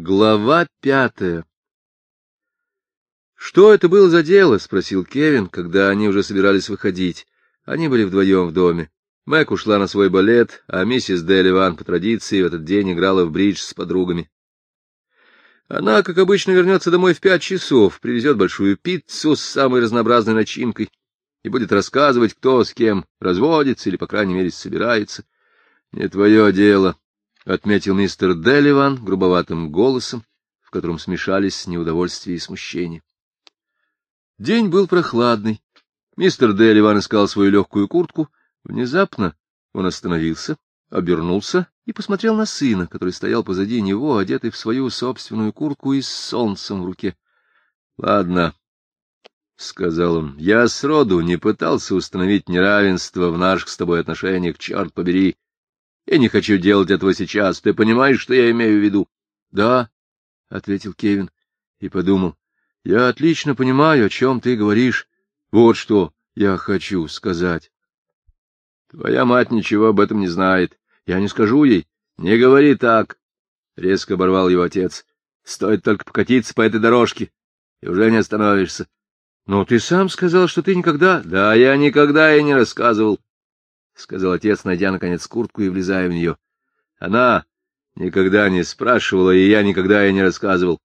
Глава пятая «Что это было за дело?» — спросил Кевин, когда они уже собирались выходить. Они были вдвоем в доме. Мэг ушла на свой балет, а миссис Деливан по традиции в этот день играла в бридж с подругами. Она, как обычно, вернется домой в пять часов, привезет большую пиццу с самой разнообразной начинкой и будет рассказывать, кто с кем разводится или, по крайней мере, собирается. «Не твое дело», — отметил мистер Делливан грубоватым голосом, в котором смешались неудовольствие и смущение. День был прохладный. Мистер Делливан искал свою легкую куртку. Внезапно он остановился, обернулся и посмотрел на сына, который стоял позади него, одетый в свою собственную куртку и с солнцем в руке. — Ладно, — сказал он, — я сроду не пытался установить неравенство в наших с тобой отношениях, черт побери. Я не хочу делать этого сейчас. Ты понимаешь, что я имею в виду? — Да, — ответил Кевин и подумал. — Я отлично понимаю, о чем ты говоришь. Вот что я хочу сказать. — Твоя мать ничего об этом не знает. Я не скажу ей. — Не говори так, — резко оборвал его отец. — Стоит только покатиться по этой дорожке, и уже не остановишься. — Но ты сам сказал, что ты никогда... — Да, я никогда и не рассказывал. — сказал отец, найдя, наконец, куртку и влезая в нее. — Она никогда не спрашивала, и я никогда ей не рассказывал.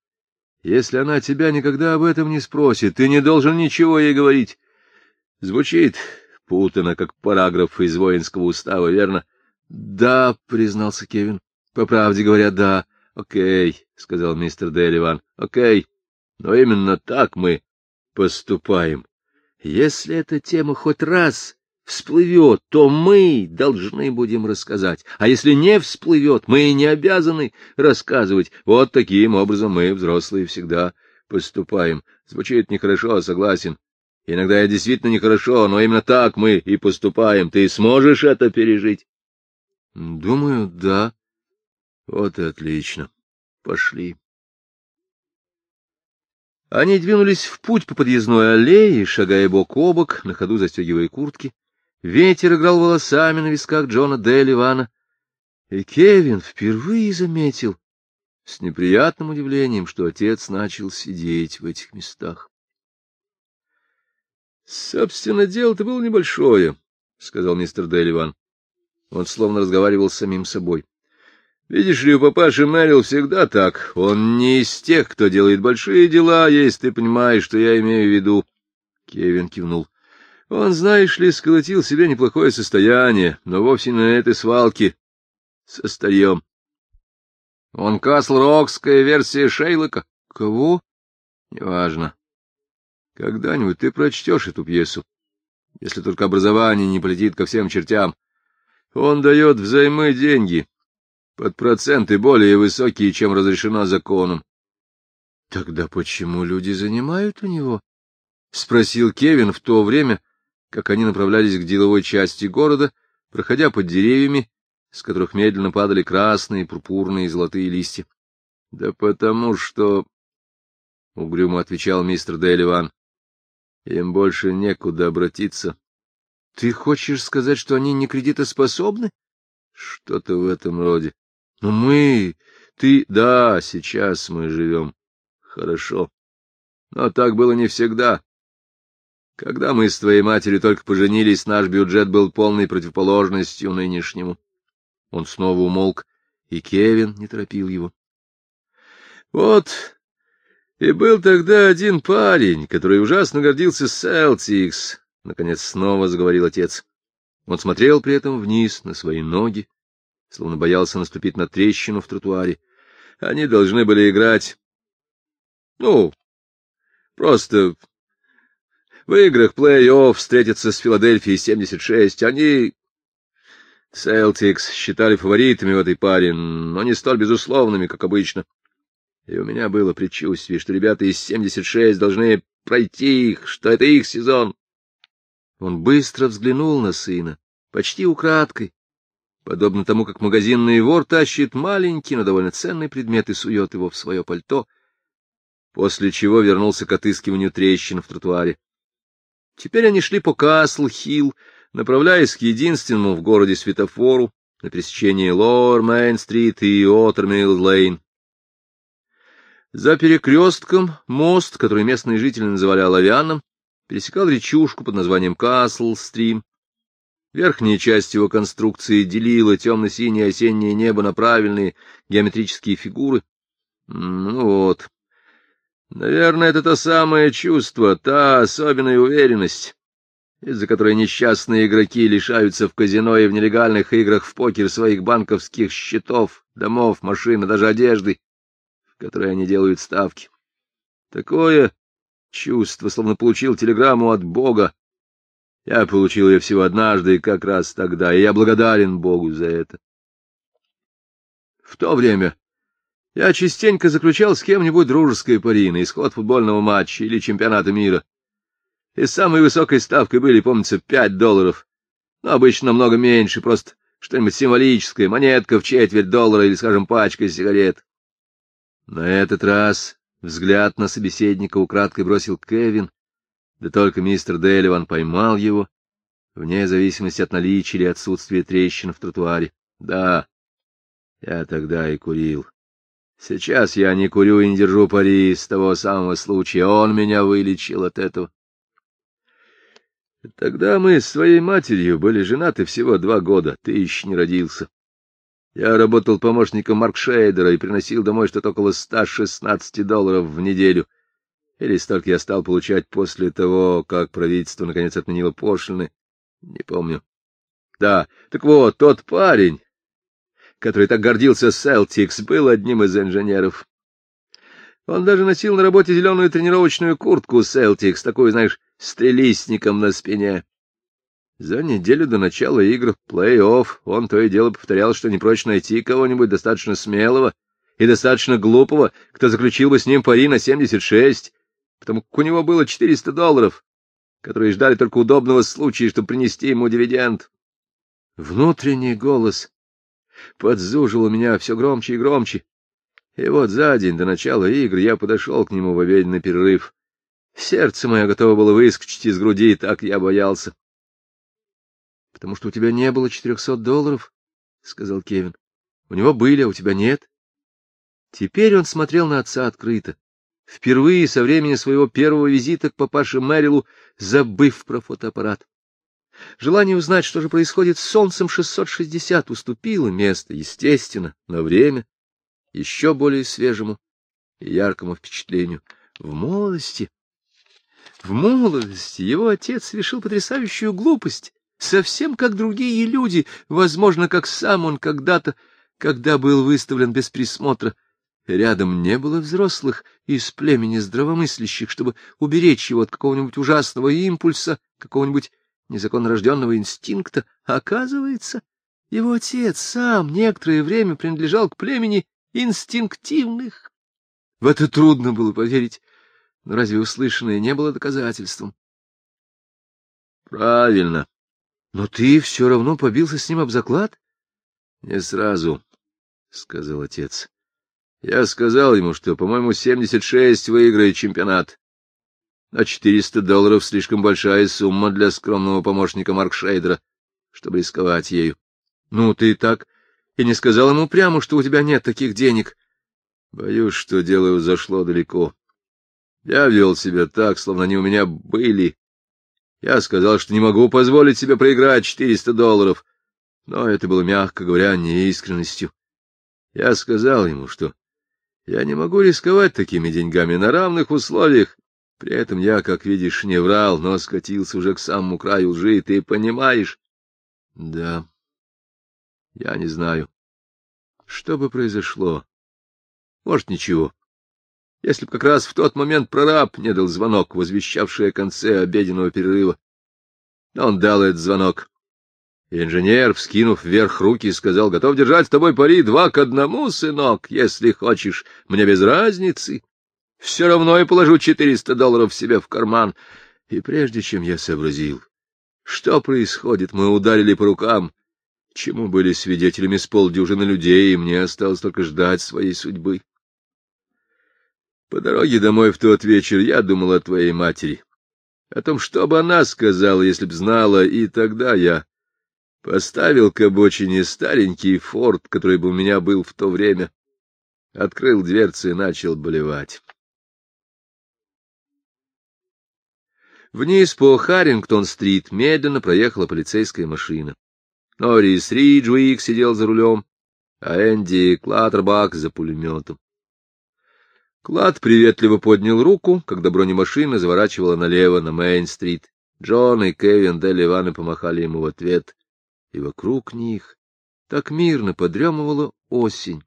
Если она тебя никогда об этом не спросит, ты не должен ничего ей говорить. Звучит путано, как параграф из воинского устава, верно? — Да, — признался Кевин. — По правде говоря, да. — Окей, — сказал мистер Деливан. — Окей. Но именно так мы поступаем. Если эта тема хоть раз всплывет, то мы должны будем рассказать, а если не всплывет, мы не обязаны рассказывать. Вот таким образом мы, взрослые, всегда поступаем. Звучит нехорошо, согласен. Иногда я действительно нехорошо, но именно так мы и поступаем. Ты сможешь это пережить? Думаю, да. Вот и отлично. Пошли. Они двинулись в путь по подъездной аллее, шагая бок о бок, на ходу застегивая куртки. Ветер играл волосами на висках Джона Дэ И Кевин впервые заметил с неприятным удивлением, что отец начал сидеть в этих местах. — Собственно, дело-то было небольшое, — сказал мистер Дэ Он словно разговаривал с самим собой. — Видишь ли, у папаши Мэрил всегда так. Он не из тех, кто делает большие дела, если ты понимаешь, что я имею в виду. Кевин кивнул. Он, знаешь ли, сколотил себе неплохое состояние, но вовсе не на этой свалке со старьем. — Он Касл-Рокская версия Шейлока. — Кого? — Неважно. Когда-нибудь ты прочтешь эту пьесу, если только образование не полетит ко всем чертям. Он дает взаймы деньги под проценты более высокие, чем разрешено законом. — Тогда почему люди занимают у него? — спросил Кевин в то время, — как они направлялись к деловой части города, проходя под деревьями, с которых медленно падали красные, пурпурные и золотые листья. — Да потому что... — угрюмо отвечал мистер Дейливан, — Им больше некуда обратиться. — Ты хочешь сказать, что они не кредитоспособны? — Что-то в этом роде. — Но мы... Ты... Да, сейчас мы живем. — Хорошо. Но так было не всегда. Когда мы с твоей матерью только поженились, наш бюджет был полной противоположностью нынешнему. Он снова умолк, и Кевин не торопил его. Вот и был тогда один парень, который ужасно гордился Селтикс, — наконец снова заговорил отец. Он смотрел при этом вниз, на свои ноги, словно боялся наступить на трещину в тротуаре. Они должны были играть... Ну, просто в играх плей-офф встретятся с Филадельфией 76. Они... Селтикс считали фаворитами в этой паре, но не столь безусловными, как обычно. И у меня было предчувствие, что ребята из 76 должны пройти их, что это их сезон. Он быстро взглянул на сына, почти украдкой, подобно тому, как магазинный вор тащит маленький, но довольно ценный предмет и сует его в свое пальто, после чего вернулся к отыскиванию трещин в тротуаре. Теперь они шли по Касл-Хилл, направляясь к единственному в городе светофору на пересечении Лор-Мейн-стрит и Уоттермилл-Лейн. За перекрестком мост, который местные жители называли Оловянным, пересекал речушку под названием Касл-Стрим. Верхняя часть его конструкции делила темно-синее осеннее небо на правильные геометрические фигуры. Ну вот, Наверное, это то самое чувство, та особенная уверенность, из-за которой несчастные игроки лишаются в казино и в нелегальных играх в покер своих банковских счетов, домов, машин и даже одежды, в которой они делают ставки. Такое чувство, словно получил телеграмму от Бога. Я получил ее всего однажды, и как раз тогда, и я благодарен Богу за это. В то время я частенько заключал с кем-нибудь дружеское пари на исход футбольного матча или чемпионата мира. И самой высокой ставкой были, помнится, пять долларов. Но обычно намного меньше, просто что-нибудь символическое, монетка в четверть доллара или, скажем, пачка сигарет. На этот раз взгляд на собеседника украдкой бросил Кевин, да только мистер Деливан поймал его, вне зависимости от наличия или отсутствия трещин в тротуаре. Да, я тогда и курил. Сейчас я не курю и не держу пари с того самого случая. Он меня вылечил от этого. Тогда мы с твоей матерью были женаты всего два года. Ты еще не родился. Я работал помощником Марк Маркшейдера и приносил домой что-то около 116 долларов в неделю. Или столько я стал получать после того, как правительство наконец отменило пошлины. Не помню. Да, так вот, тот парень, который так гордился Селтикс, был одним из инженеров. Он даже носил на работе зеленую тренировочную куртку Селтикс, такую, знаешь, с трелистником на спине. За неделю до начала игр плей-офф он то и дело повторял, что не прочь найти кого-нибудь достаточно смелого и достаточно глупого, кто заключил бы с ним пари на 76, потому как у него было 400 долларов, которые ждали только удобного случая, чтобы принести ему дивиденд. Внутренний голос подзужил у меня все громче и громче. И вот за день до начала игр я подошел к нему в обеденный перерыв. Сердце мое готово было выскочить из груди, так я боялся. — Потому что у тебя не было четырехсот долларов, — сказал Кевин. — У него были, а у тебя нет. Теперь он смотрел на отца открыто, впервые со времени своего первого визита к папаше Мэрилу, забыв про фотоаппарат. Желание узнать, что же происходит с Солнцем 660, уступило место, естественно, на время, еще более свежему и яркому впечатлению. В молодости, в молодости его отец совершил потрясающую глупость, совсем как другие люди, возможно, как сам он когда-то, когда был выставлен без присмотра. Рядом не было взрослых из племени здравомыслящих, чтобы уберечь его от какого-нибудь ужасного импульса, какого-нибудь незаконнорожденного инстинкта, оказывается, его отец сам некоторое время принадлежал к племени инстинктивных. В это трудно было поверить, но разве услышанное не было доказательством? Правильно. Но ты все равно побился с ним об заклад? Не сразу, сказал отец. Я сказал ему, что, по-моему, 76 выиграет чемпионат а 400 долларов — слишком большая сумма для скромного помощника Марк Шейдера, чтобы рисковать ею. — Ну, ты и так. И не сказал ему прямо, что у тебя нет таких денег. — Боюсь, что дело зашло далеко. Я вел себя так, словно они у меня были. Я сказал, что не могу позволить себе проиграть 400 долларов. Но это было, мягко говоря, неискренностью. Я сказал ему, что я не могу рисковать такими деньгами на равных условиях, при этом я, как видишь, не врал, но скатился уже к самому краю лжи, ты понимаешь? Да. Я не знаю. Что бы произошло? Может, ничего. Если бы как раз в тот момент прораб не дал звонок, возвещавший о конце обеденного перерыва. Но он дал этот звонок. Инженер, вскинув вверх руки, сказал, готов держать с тобой пари два к одному, сынок, если хочешь, мне без разницы. Все равно я положу четыреста долларов себе в карман. И прежде чем я сообразил, что происходит, мы ударили по рукам, чему были свидетелями с полдюжины людей, и мне осталось только ждать своей судьбы. По дороге домой в тот вечер я думал о твоей матери, о том, что бы она сказала, если б знала, и тогда я поставил к обочине старенький форт, который бы у меня был в то время, открыл дверцы и начал болевать. Вниз по Харрингтон-стрит медленно проехала полицейская машина. Норрис Риджуик сидел за рулем, а Энди Клаттербак за пулеметом. Клад приветливо поднял руку, когда бронемашина заворачивала налево на Мейн-стрит. Джон и Кевин де Ливаны помахали ему в ответ, и вокруг них так мирно подремывала осень,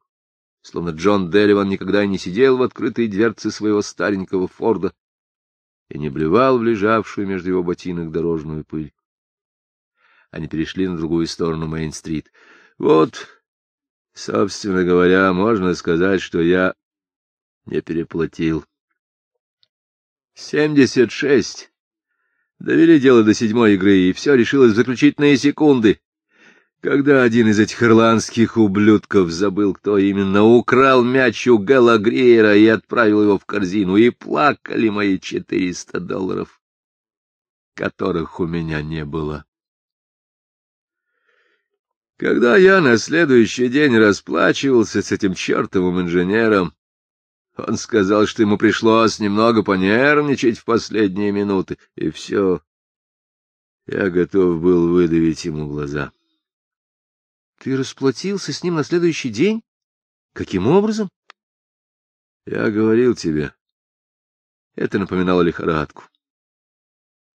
словно Джон Делливан никогда и не сидел в открытой дверце своего старенького Форда, и не блевал в лежавшую между его ботинок дорожную пыль. Они перешли на другую сторону Мейн-стрит. Вот, собственно говоря, можно сказать, что я не переплатил. Семьдесят шесть. Довели дело до седьмой игры, и все решилось в заключительные секунды. Когда один из этих ирландских ублюдков забыл, кто именно, украл мяч у Галагриера и отправил его в корзину, и плакали мои четыреста долларов, которых у меня не было. Когда я на следующий день расплачивался с этим чертовым инженером, он сказал, что ему пришлось немного понервничать в последние минуты, и все. Я готов был выдавить ему глаза. Ты расплатился с ним на следующий день? Каким образом? Я говорил тебе. Это напоминало лихорадку.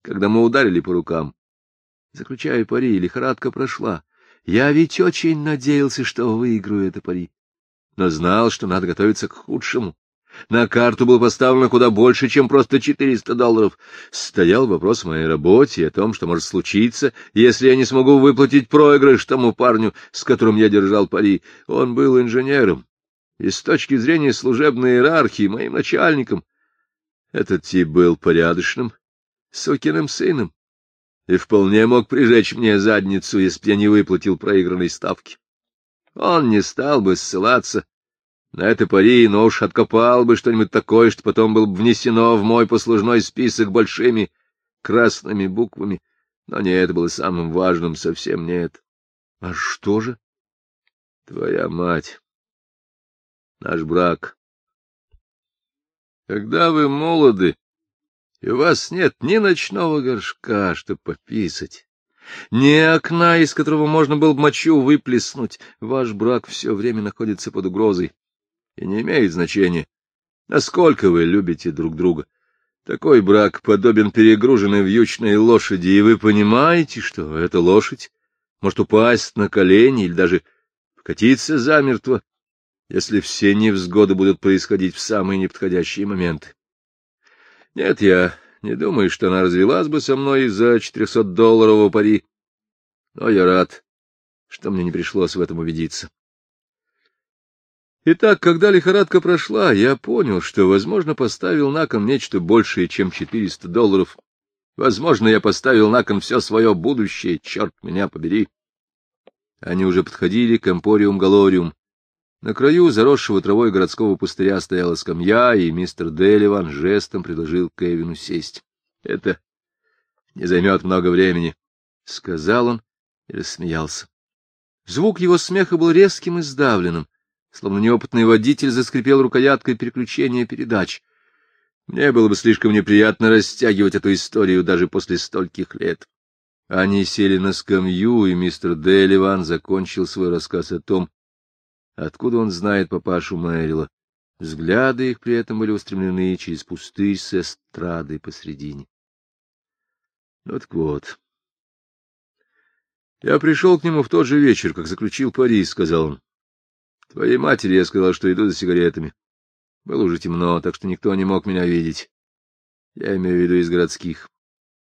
Когда мы ударили по рукам, заключая пари, лихорадка прошла. Я ведь очень надеялся, что выиграю это пари, но знал, что надо готовиться к худшему. На карту было поставлено куда больше, чем просто 400 долларов. Стоял вопрос о моей работе и о том, что может случиться, если я не смогу выплатить проигрыш тому парню, с которым я держал пари. Он был инженером. И с точки зрения служебной иерархии, моим начальником, этот тип был порядочным, сукиным сыном и вполне мог прижечь мне задницу, если я не выплатил проигранной ставки. Он не стал бы ссылаться на это пари, но уж откопал бы что-нибудь такое, что потом было бы внесено в мой послужной список большими красными буквами. Но не это было самым важным, совсем нет. А что же? Твоя мать. Наш брак. Когда вы молоды, и у вас нет ни ночного горшка, чтобы пописать, ни окна, из которого можно было бы мочу выплеснуть, ваш брак все время находится под угрозой и не имеет значения, насколько вы любите друг друга. Такой брак подобен перегруженной вьючной лошади, и вы понимаете, что эта лошадь может упасть на колени или даже покатиться замертво, если все невзгоды будут происходить в самые неподходящие моменты. Нет, я не думаю, что она развелась бы со мной из-за 400-долларового пари, но я рад, что мне не пришлось в этом убедиться. Итак, когда лихорадка прошла, я понял, что, возможно, поставил на кон нечто большее, чем 400 долларов. Возможно, я поставил на кон все свое будущее, черт меня побери. Они уже подходили к Эмпориум Галориум. На краю заросшего травой городского пустыря стояла скамья, и мистер Деливан жестом предложил Кевину сесть. — Это не займет много времени, — сказал он и рассмеялся. Звук его смеха был резким и сдавленным. Словно неопытный водитель заскрипел рукояткой переключения передач. Мне было бы слишком неприятно растягивать эту историю даже после стольких лет. Они сели на скамью, и мистер Деливан закончил свой рассказ о том, откуда он знает папашу Мэрила. Взгляды их при этом были устремлены через пустырь с эстрадой посредине. Ну, так вот. Я пришел к нему в тот же вечер, как заключил пари, — сказал он. Твоей матери я сказал, что иду за сигаретами. Было уже темно, так что никто не мог меня видеть. Я имею в виду из городских.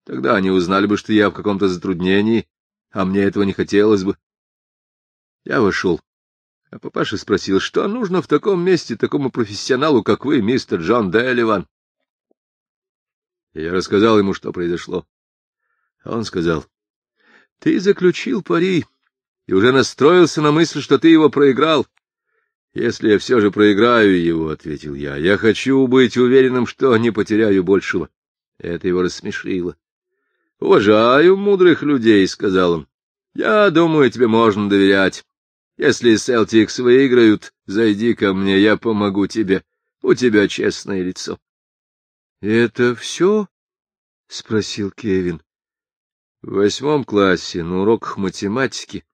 Тогда они узнали бы, что я в каком-то затруднении, а мне этого не хотелось бы. Я вошел. А папаша спросил, что нужно в таком месте такому профессионалу, как вы, мистер Джон Делливан? Я рассказал ему, что произошло. А он сказал, — Ты заключил пари и уже настроился на мысль, что ты его проиграл. — если я все же проиграю его, — ответил я, — я хочу быть уверенным, что не потеряю большего. Это его рассмешило. — Уважаю мудрых людей, — сказал он. — Я думаю, тебе можно доверять. Если Селтикс выиграют, зайди ко мне, я помогу тебе. У тебя честное лицо. — Это все? — спросил Кевин. В восьмом классе на уроках математики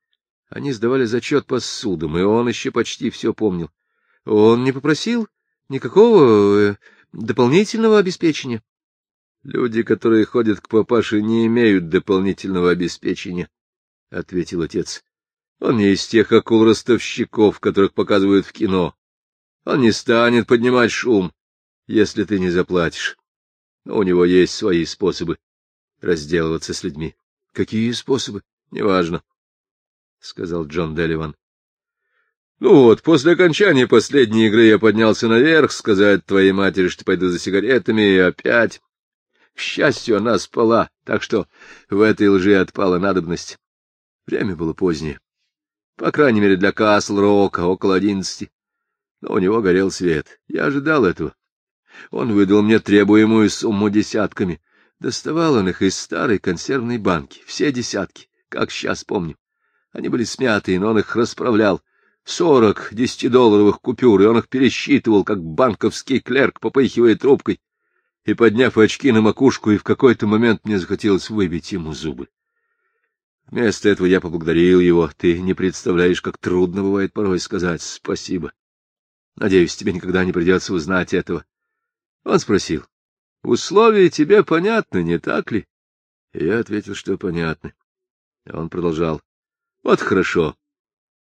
они сдавали зачет по судам, и он еще почти все помнил. Он не попросил никакого э, дополнительного обеспечения. Люди, которые ходят к папаше, не имеют дополнительного обеспечения, — ответил отец. Он не из тех акул-ростовщиков, которых показывают в кино. Он не станет поднимать шум, если ты не заплатишь. Но у него есть свои способы разделываться с людьми. Какие способы? Неважно сказал Джон Делливан. Ну вот, после окончания последней игры я поднялся наверх, сказать твоей матери, что пойду за сигаретами, и опять... К счастью, она спала, так что в этой лжи отпала надобность. Время было позднее. По крайней мере, для Касл-Рока около одиннадцати. Но у него горел свет. Я ожидал этого. Он выдал мне требуемую сумму десятками. Доставал он их из старой консервной банки, все десятки, как сейчас помню. Они были смятые, но он их расправлял. Сорок десятидолларовых купюр, и он их пересчитывал, как банковский клерк, попыхивая трубкой и подняв очки на макушку, и в какой-то момент мне захотелось выбить ему зубы. Вместо этого я поблагодарил его. Ты не представляешь, как трудно бывает порой сказать спасибо. Надеюсь, тебе никогда не придется узнать этого. Он спросил, условия тебе понятны, не так ли? И я ответил, что понятны. Он продолжал, вот хорошо.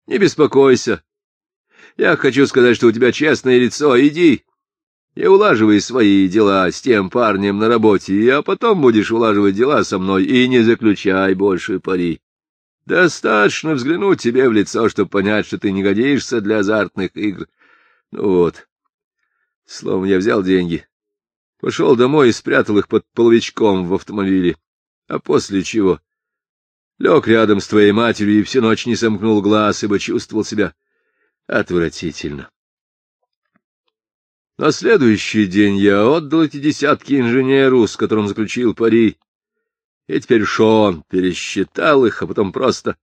Не беспокойся. Я хочу сказать, что у тебя честное лицо. Иди и улаживай свои дела с тем парнем на работе, а потом будешь улаживать дела со мной и не заключай больше пари. Достаточно взглянуть тебе в лицо, чтобы понять, что ты не годишься для азартных игр. Ну вот. Словом, я взял деньги. Пошел домой и спрятал их под половичком в автомобиле. А после чего? Лег рядом с твоей матерью и всю ночь не сомкнул глаз, ибо чувствовал себя отвратительно. На следующий день я отдал эти десятки инженеру, с которым заключил пари. И теперь Шон пересчитал их, а потом просто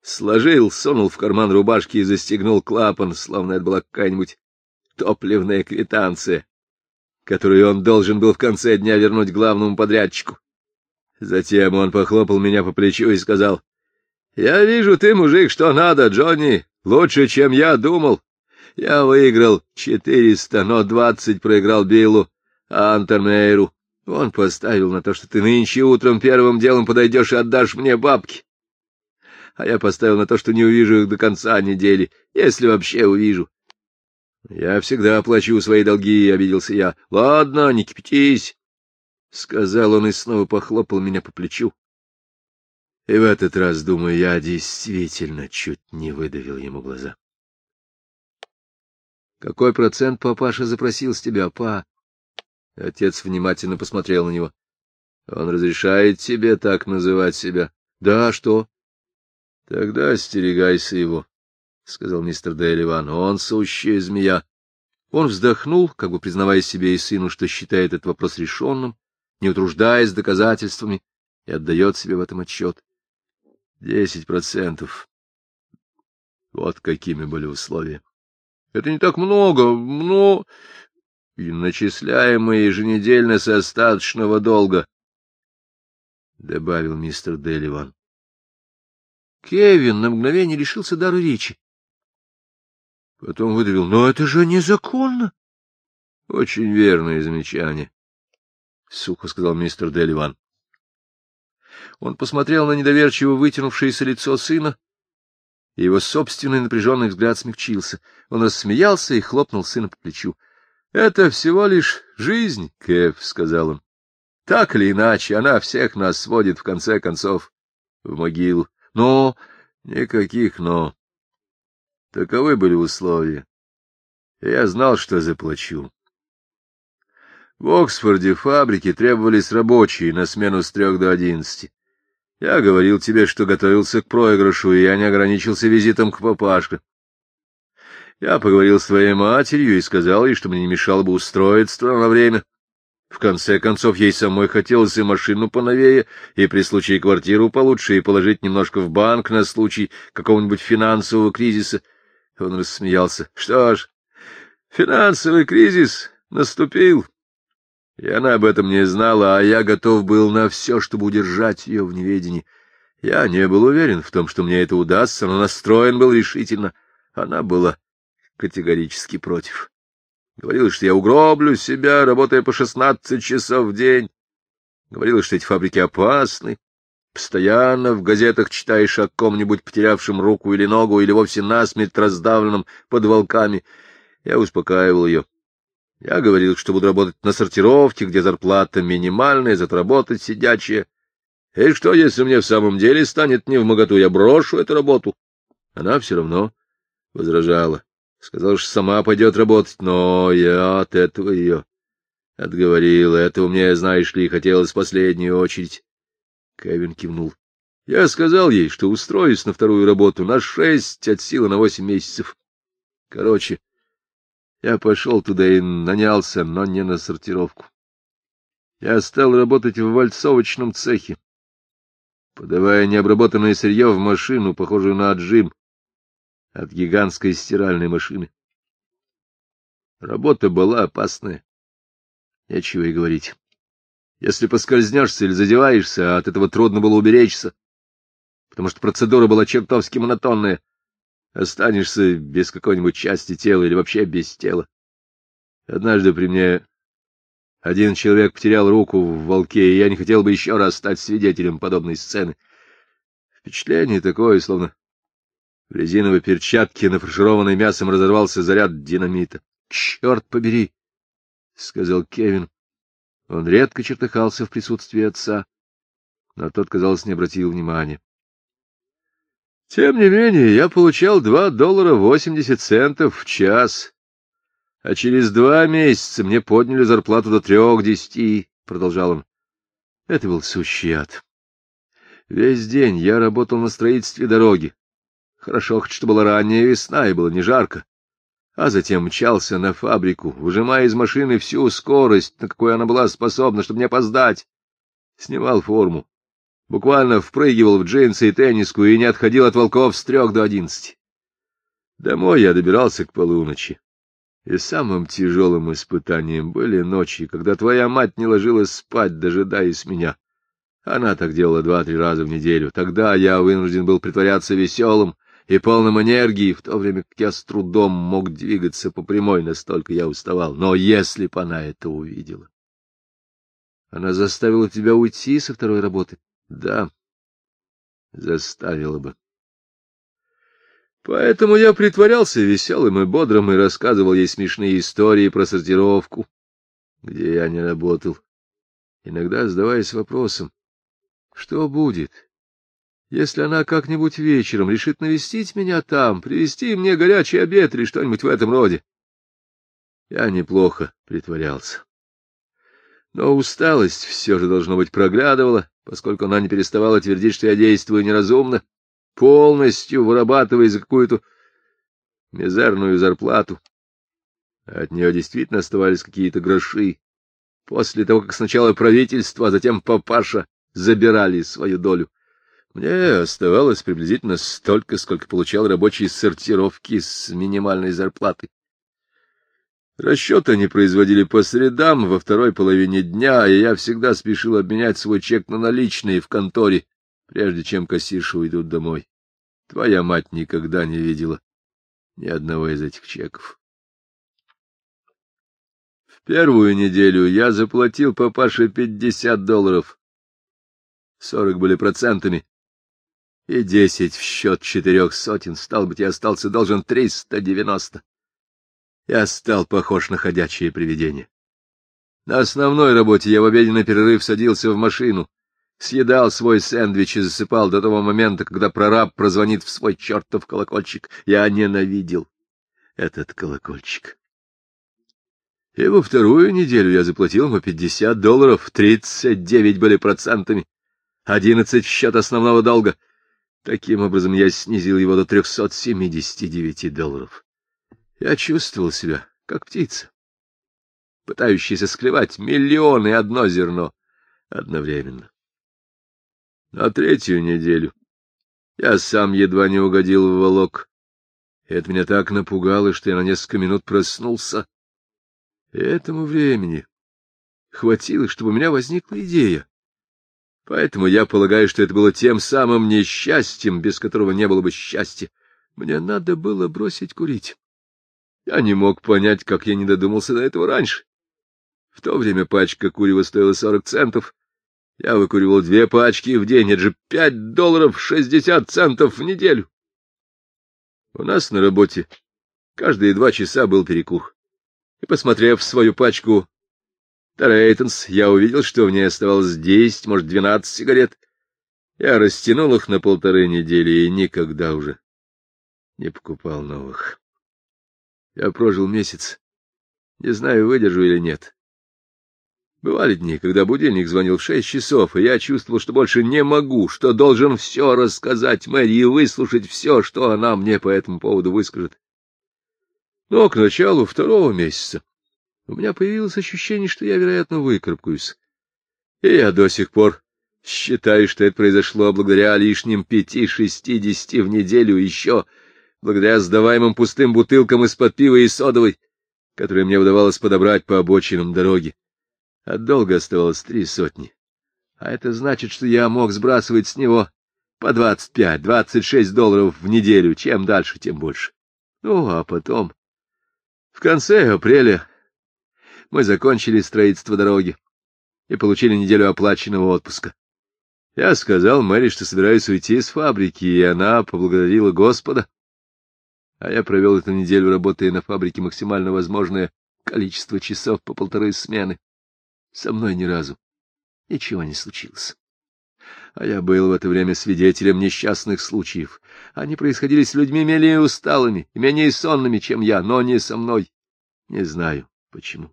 сложил, сунул в карман рубашки и застегнул клапан, словно это была какая-нибудь топливная квитанция, которую он должен был в конце дня вернуть главному подрядчику. Затем он похлопал меня по плечу и сказал, — Я вижу, ты, мужик, что надо, Джонни, лучше, чем я думал. Я выиграл четыреста, но двадцать проиграл Биллу а Антермейру. Он поставил на то, что ты нынче утром первым делом подойдешь и отдашь мне бабки. А я поставил на то, что не увижу их до конца недели, если вообще увижу. — Я всегда оплачу свои долги, — обиделся я. — Ладно, не кипятись. — сказал он и снова похлопал меня по плечу. И в этот раз, думаю, я действительно чуть не выдавил ему глаза. — Какой процент папаша запросил с тебя, па? Отец внимательно посмотрел на него. — Он разрешает тебе так называть себя. — Да, а что? — Тогда остерегайся его, — сказал мистер Дейливан. — Он сущая змея. Он вздохнул, как бы признавая себе и сыну, что считает этот вопрос решенным, не утруждаясь доказательствами, и отдает себе в этом отчет. Десять процентов. Вот какими были условия. Это не так много, но... И начисляемые еженедельно с остаточного долга, — добавил мистер Деливан. Кевин на мгновение лишился дара речи. Потом выдавил, — но это же незаконно. Очень верное замечание сухо сказал мистер Деливан. Он посмотрел на недоверчиво вытянувшееся лицо сына, и его собственный напряженный взгляд смягчился. Он рассмеялся и хлопнул сына по плечу. — Это всего лишь жизнь, Кеф, — сказал он. — Так или иначе, она всех нас сводит, в конце концов, в могилу. Но... никаких но. Таковы были условия. Я знал, что заплачу. В Оксфорде фабрике требовались рабочие на смену с трех до одиннадцати. Я говорил тебе, что готовился к проигрышу, и я не ограничился визитом к папашке. Я поговорил с твоей матерью и сказал ей, что мне не мешало бы устроиться на время. В конце концов, ей самой хотелось и машину поновее, и при случае квартиру получше, и положить немножко в банк на случай какого-нибудь финансового кризиса. Он рассмеялся. — Что ж, финансовый кризис наступил. И она об этом не знала, а я готов был на все, чтобы удержать ее в неведении. Я не был уверен в том, что мне это удастся, но настроен был решительно. Она была категорически против. Говорила, что я угроблю себя, работая по шестнадцать часов в день. Говорила, что эти фабрики опасны. Постоянно в газетах читаешь о ком-нибудь потерявшем руку или ногу, или вовсе насмерть раздавленном под волками. Я успокаивал ее. Я говорил, что буду работать на сортировке, где зарплата минимальная, зато работать сидячая. И что, если мне в самом деле станет не в моготу, я брошу эту работу? Она все равно возражала. Сказала, что сама пойдет работать, но я от этого ее отговорил. Этого мне, знаешь ли, хотелось в последнюю очередь. Кевин кивнул. Я сказал ей, что устроюсь на вторую работу на шесть от силы на восемь месяцев. Короче, я пошел туда и нанялся, но не на сортировку. Я стал работать в вальцовочном цехе, подавая необработанное сырье в машину, похожую на отжим от гигантской стиральной машины. Работа была опасная. Нечего и говорить. Если поскользнешься или задеваешься, от этого трудно было уберечься, потому что процедура была чертовски монотонная — останешься без какой-нибудь части тела или вообще без тела. Однажды при мне один человек потерял руку в волке, и я не хотел бы еще раз стать свидетелем подобной сцены. Впечатление такое, словно в резиновой перчатке, нафаршированной мясом, разорвался заряд динамита. — Черт побери! — сказал Кевин. Он редко чертыхался в присутствии отца, но тот, казалось, не обратил внимания. Тем не менее, я получал 2 доллара 80 центов в час, а через два месяца мне подняли зарплату до трех десяти, — продолжал он. Это был сущий ад. Весь день я работал на строительстве дороги. Хорошо, хоть что была ранняя весна и было не жарко. А затем мчался на фабрику, выжимая из машины всю скорость, на какую она была способна, чтобы не опоздать. Снимал форму, Буквально впрыгивал в джинсы и тенниску и не отходил от волков с трех до одиннадцати. Домой я добирался к полуночи. И самым тяжелым испытанием были ночи, когда твоя мать не ложилась спать, дожидаясь меня. Она так делала два-три раза в неделю. Тогда я вынужден был притворяться веселым и полным энергии, в то время как я с трудом мог двигаться по прямой, настолько я уставал. Но если бы она это увидела... Она заставила тебя уйти со второй работы, да, заставила бы. Поэтому я притворялся веселым и бодрым и рассказывал ей смешные истории про сортировку, где я не работал, иногда задаваясь вопросом, что будет, если она как-нибудь вечером решит навестить меня там, привезти мне горячий обед или что-нибудь в этом роде. Я неплохо притворялся. Но усталость все же, должно быть, проглядывала, поскольку она не переставала твердить, что я действую неразумно, полностью вырабатывая за какую-то мизерную зарплату. От нее действительно оставались какие-то гроши. После того, как сначала правительство, а затем папаша забирали свою долю. Мне оставалось приблизительно столько, сколько получал рабочий с сортировки с минимальной зарплаты. Расчеты они производили по средам во второй половине дня, и я всегда спешил обменять свой чек на наличные в конторе, прежде чем кассирши уйдут домой. Твоя мать никогда не видела ни одного из этих чеков. В первую неделю я заплатил папаше пятьдесят долларов. Сорок были процентами. И десять в счет четырех сотен, стал быть, я остался должен триста девяносто я стал похож на ходячее привидение. На основной работе я в обеденный перерыв садился в машину, съедал свой сэндвич и засыпал до того момента, когда прораб прозвонит в свой чертов колокольчик. Я ненавидел этот колокольчик. И во вторую неделю я заплатил ему 50 долларов, 39 были процентами, 11 счет основного долга. Таким образом, я снизил его до 379 долларов. Я чувствовал себя, как птица, пытающаяся склевать миллионы одно зерно одновременно. На третью неделю я сам едва не угодил в волок. Это меня так напугало, что я на несколько минут проснулся. Этому времени хватило, чтобы у меня возникла идея. Поэтому я полагаю, что это было тем самым несчастьем, без которого не было бы счастья. Мне надо было бросить курить. Я не мог понять, как я не додумался до этого раньше. В то время пачка курева стоила сорок центов. Я выкуривал две пачки в день, это же пять долларов шестьдесят центов в неделю. У нас на работе каждые два часа был перекур. И, посмотрев свою пачку Тарейтонс, я увидел, что в ней оставалось десять, может, двенадцать сигарет. Я растянул их на полторы недели и никогда уже не покупал новых. Я прожил месяц. Не знаю, выдержу или нет. Бывали дни, когда будильник звонил в шесть часов, и я чувствовал, что больше не могу, что должен все рассказать Мэри и выслушать все, что она мне по этому поводу выскажет. Но к началу второго месяца у меня появилось ощущение, что я, вероятно, выкарабкаюсь. И я до сих пор считаю, что это произошло благодаря лишним пяти-шестидесяти в неделю еще благодаря сдаваемым пустым бутылкам из-под пива и содовой, которые мне удавалось подобрать по обочинам дороги. От долга оставалось три сотни. А это значит, что я мог сбрасывать с него по 25-26 долларов в неделю. Чем дальше, тем больше. Ну, а потом... В конце апреля мы закончили строительство дороги и получили неделю оплаченного отпуска. Я сказал Мэри, что собираюсь уйти из фабрики, и она поблагодарила Господа а я провел эту неделю, работая на фабрике максимально возможное количество часов по полторы смены. Со мной ни разу ничего не случилось. А я был в это время свидетелем несчастных случаев. Они происходили с людьми менее усталыми и менее сонными, чем я, но не со мной. Не знаю, почему.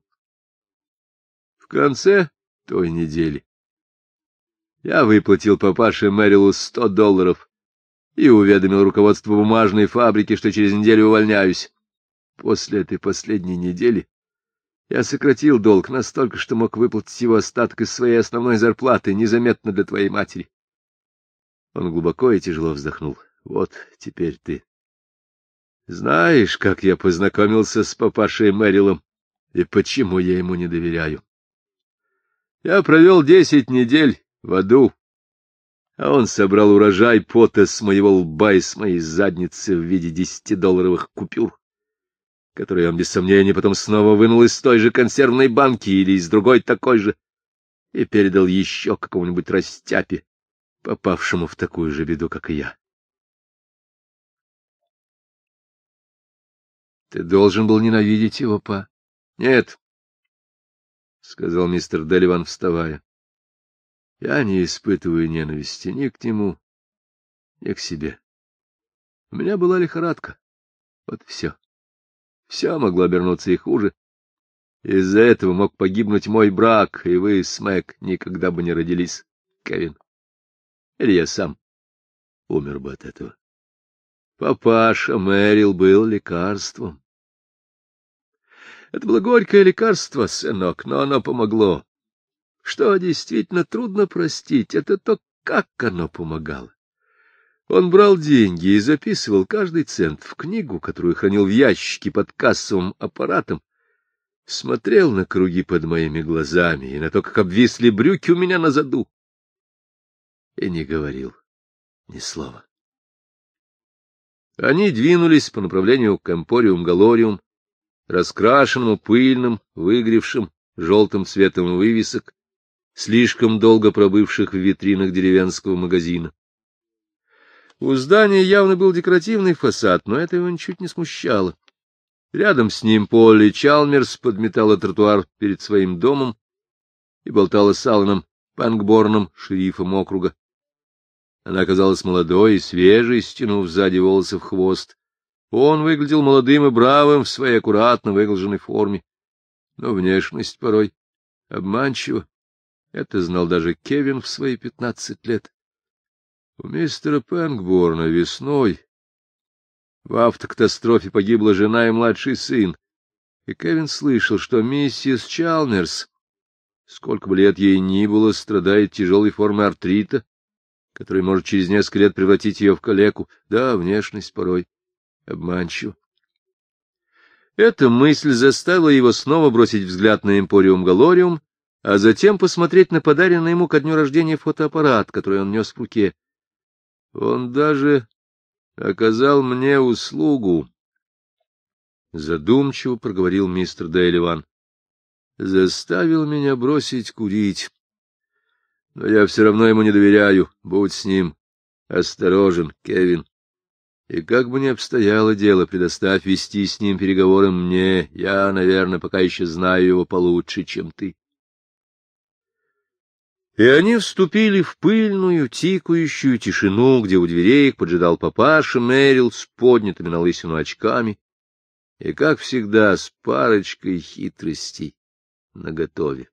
В конце той недели я выплатил папаше Мэрилу сто долларов и уведомил руководство бумажной фабрики, что через неделю увольняюсь. После этой последней недели я сократил долг настолько, что мог выплатить его остаток из своей основной зарплаты, незаметно для твоей матери. Он глубоко и тяжело вздохнул. Вот теперь ты. Знаешь, как я познакомился с папашей Мэрилом и почему я ему не доверяю? Я провел десять недель в аду а он собрал урожай пота с моего лба и с моей задницы в виде десятидолларовых купюр, которые он, без сомнения, потом снова вынул из той же консервной банки или из другой такой же и передал еще какому-нибудь растяпе, попавшему в такую же беду, как и я. Ты должен был ненавидеть его, па. — Нет, — сказал мистер Деливан, вставая. Я не испытываю ненависти ни к нему, ни к себе. У меня была лихорадка. Вот все. Все могло обернуться и хуже. Из-за этого мог погибнуть мой брак, и вы с Мэг никогда бы не родились, Кевин. Или я сам умер бы от этого. Папаша Мэрил был лекарством. Это было горькое лекарство, сынок, но оно помогло. Что действительно трудно простить, это то, как оно помогало. Он брал деньги и записывал каждый цент в книгу, которую хранил в ящике под кассовым аппаратом, смотрел на круги под моими глазами и на то, как обвисли брюки у меня на заду, и не говорил ни слова. Они двинулись по направлению к Эмпориум Галориум, раскрашенному пыльным, выгревшим, желтым цветом вывесок, слишком долго пробывших в витринах деревенского магазина. У здания явно был декоративный фасад, но это его ничуть не смущало. Рядом с ним Полли Чалмерс подметала тротуар перед своим домом и болтала с Алланом Панкборном, шерифом округа. Она казалась молодой и свежей, стянув сзади волосы в хвост. Он выглядел молодым и бравым в своей аккуратно выглаженной форме. Но внешность порой обманчива. Это знал даже Кевин в свои пятнадцать лет. У мистера Пенгборна весной в автокатастрофе погибла жена и младший сын, и Кевин слышал, что миссис Чалмерс, сколько бы лет ей ни было, страдает тяжелой формой артрита, который может через несколько лет превратить ее в калеку. Да, внешность порой обманчива. Эта мысль заставила его снова бросить взгляд на Эмпориум Галориум а затем посмотреть на подаренный ему ко дню рождения фотоаппарат, который он нес в руке. Он даже оказал мне услугу, — задумчиво проговорил мистер Дейливан. — Заставил меня бросить курить. Но я все равно ему не доверяю. Будь с ним осторожен, Кевин. И как бы ни обстояло дело, предоставь вести с ним переговоры мне. Я, наверное, пока еще знаю его получше, чем ты. И они вступили в пыльную, тикающую тишину, где у дверей их поджидал папаша Мэрил с поднятыми на лысину очками и, как всегда, с парочкой хитростей наготове.